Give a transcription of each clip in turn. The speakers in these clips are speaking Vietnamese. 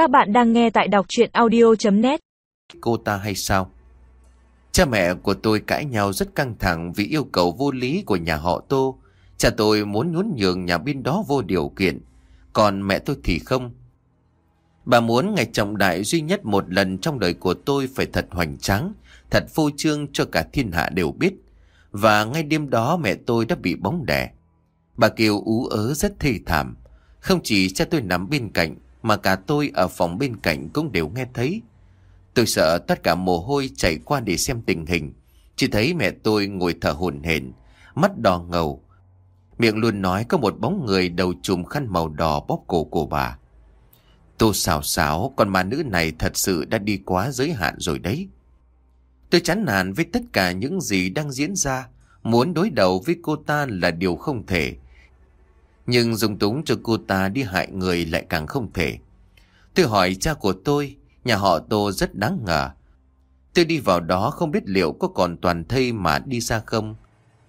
Các bạn đang nghe tại đọc chuyện audio.net Cô ta hay sao? Cha mẹ của tôi cãi nhau rất căng thẳng vì yêu cầu vô lý của nhà họ Tô. Cha tôi muốn nhún nhường nhà bên đó vô điều kiện, còn mẹ tôi thì không. Bà muốn ngày trọng đại duy nhất một lần trong đời của tôi phải thật hoành tráng, thật phô trương cho cả thiên hạ đều biết. Và ngay đêm đó mẹ tôi đã bị bóng đẻ. Bà Kiều ú ớ rất thê thảm. Không chỉ cha tôi nằm bên cạnh, mà cả tôi ở phòng bên cạnh cũng đều nghe thấy. Tôi sợ tất cả mồ hôi chảy qua để xem tình hình. Chỉ thấy mẹ tôi ngồi thở hổn hển, mắt đỏ ngầu. Miệng luôn nói có một bóng người đầu trùm khăn màu đỏ bóp cổ của bà. Tô xào xáo, con ma nữ này thật sự đã đi quá giới hạn rồi đấy. Tôi chán nản với tất cả những gì đang diễn ra. Muốn đối đầu với cô ta là điều không thể. Nhưng dùng túng cho cô ta đi hại người lại càng không thể. Tôi hỏi cha của tôi, nhà họ Tô rất đáng ngờ. Tôi đi vào đó không biết liệu có còn toàn thây mà đi ra không.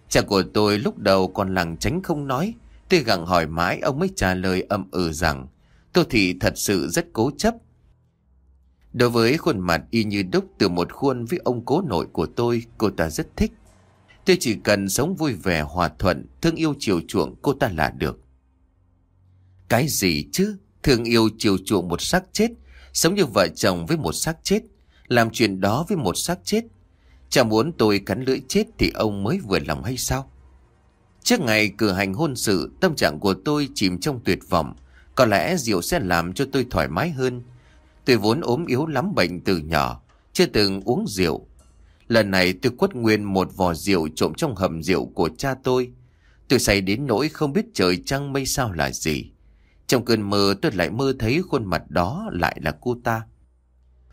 Cha của tôi lúc đầu còn lằng tránh không nói. Tôi gặng hỏi mãi ông mới trả lời âm ừ rằng tôi thì thật sự rất cố chấp. Đối với khuôn mặt y như đúc từ một khuôn với ông cố nội của tôi, cô ta rất thích. Tôi chỉ cần sống vui vẻ hòa thuận, thương yêu chiều chuộng cô ta là được. Cái gì chứ? Thương yêu chiều chuộng một xác chết, sống như vợ chồng với một xác chết, làm chuyện đó với một xác chết. Chả muốn tôi cắn lưỡi chết thì ông mới vừa lòng hay sao? Trước ngày cử hành hôn sự, tâm trạng của tôi chìm trong tuyệt vọng. Có lẽ rượu sẽ làm cho tôi thoải mái hơn. Tôi vốn ốm yếu lắm bệnh từ nhỏ, chưa từng uống rượu. Lần này tôi quất nguyên một vò rượu trộm trong hầm rượu của cha tôi. Tôi say đến nỗi không biết trời trăng mây sao là gì. Trong cơn mơ tôi lại mơ thấy khuôn mặt đó lại là cô ta.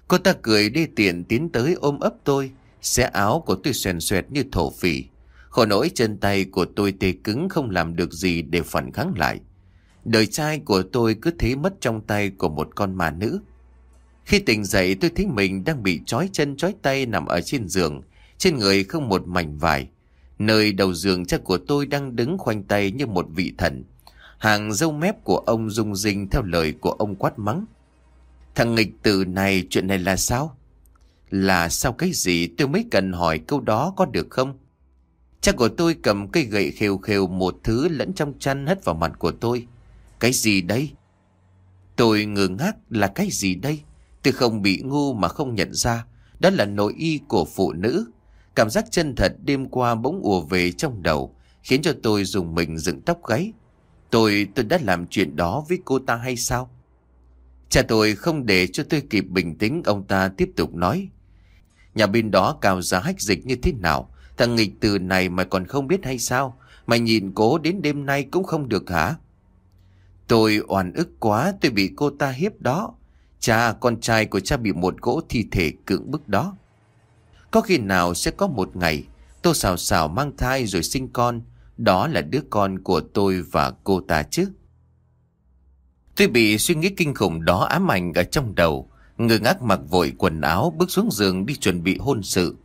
Cô ta cười đi tiện tiến tới ôm ấp tôi, xé áo của tôi xoèn xoẹt như thổ phỉ. Khổ nỗi chân tay của tôi tê cứng không làm được gì để phản kháng lại. Đời trai của tôi cứ thế mất trong tay của một con mà nữ. Khi tỉnh dậy tôi thấy mình đang bị trói chân trói tay nằm ở trên giường, trên người không một mảnh vải. Nơi đầu giường chắc của tôi đang đứng khoanh tay như một vị thần. Hàng dâu mép của ông rung rinh theo lời của ông quát mắng. Thằng nghịch tử này chuyện này là sao? Là sao cái gì tôi mới cần hỏi câu đó có được không? Cha của tôi cầm cây gậy khều khều một thứ lẫn trong chăn hất vào mặt của tôi. Cái gì đây? Tôi ngơ ngác là cái gì đây? Tôi không bị ngu mà không nhận ra. Đó là nội y của phụ nữ. Cảm giác chân thật đêm qua bỗng ùa về trong đầu, khiến cho tôi dùng mình dựng tóc gáy. Tôi, tôi đã làm chuyện đó với cô ta hay sao? Cha tôi không để cho tôi kịp bình tĩnh, ông ta tiếp tục nói. Nhà bên đó cao giá hách dịch như thế nào? Thằng nghịch từ này mà còn không biết hay sao? Mày nhìn cố đến đêm nay cũng không được hả? Tôi oan ức quá tôi bị cô ta hiếp đó. Cha, con trai của cha bị một gỗ thi thể cưỡng bức đó. Có khi nào sẽ có một ngày Tô xào xào mang thai rồi sinh con đó là đứa con của tôi và cô ta chứ. Tôi bị suy nghĩ kinh khủng đó ám ảnh ở trong đầu người ngác mặc vội quần áo, Bước xuống giường đi chuẩn bị hôn sự.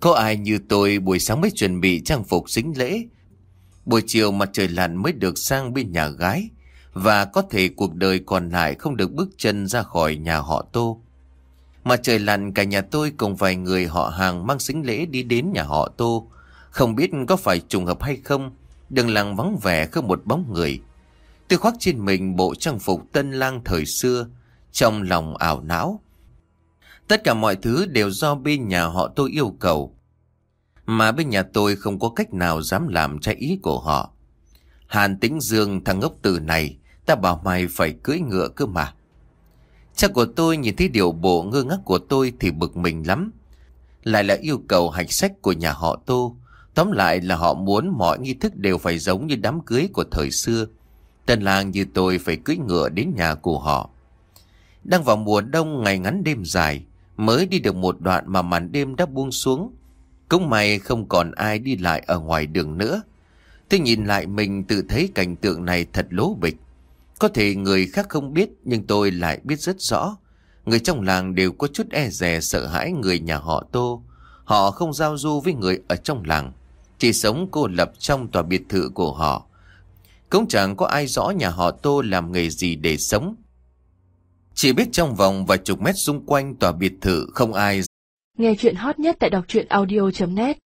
Có ai như tôi buổi sáng mới chuẩn bị trang phục xính lễ? Buổi chiều mặt trời lặn mới được sang bên nhà gái, Và có thể cuộc đời còn lại không được bước chân ra khỏi nhà họ Tô. Mặt trời lặn cả nhà tôi cùng vài người họ hàng mang xính lễ đi đến nhà họ Tô. Không biết có phải trùng hợp hay không, đường làng vắng vẻ không một bóng người. Tôi khoác trên mình bộ trang phục tân lang thời xưa, trong lòng ảo não. Tất cả mọi thứ đều do bên nhà họ tôi yêu cầu. Mà bên nhà tôi không có cách nào dám làm trái ý của họ. Hàn Tĩnh Dương thằng ngốc từ này, ta bảo mày phải cưỡi ngựa cơ mà. Cha của tôi nhìn thấy điều bộ ngơ ngác của tôi thì bực mình lắm. Lại là yêu cầu hạch sách của nhà họ Tô. Tóm lại là họ muốn mọi nghi thức đều phải giống như đám cưới của thời xưa. Tân làng như tôi phải cưỡi ngựa đến nhà của họ. Đang vào mùa đông ngày ngắn đêm dài, mới đi được một đoạn mà màn đêm đã buông xuống. Cũng may không còn ai đi lại ở ngoài đường nữa. Tôi nhìn lại mình tự thấy cảnh tượng này thật lố bịch. Có thể người khác không biết nhưng tôi lại biết rất rõ. Người trong làng đều có chút e rè sợ hãi người nhà họ Tô. Họ không giao du với người ở trong làng. Chỉ sống cô lập trong tòa biệt thự của họ. Cũng chẳng có ai rõ nhà họ Tô làm nghề gì để sống. Chỉ biết trong vòng vài chục mét xung quanh tòa biệt thự không ai. Nghe chuyện hot nhất tại đọc truyện audio.net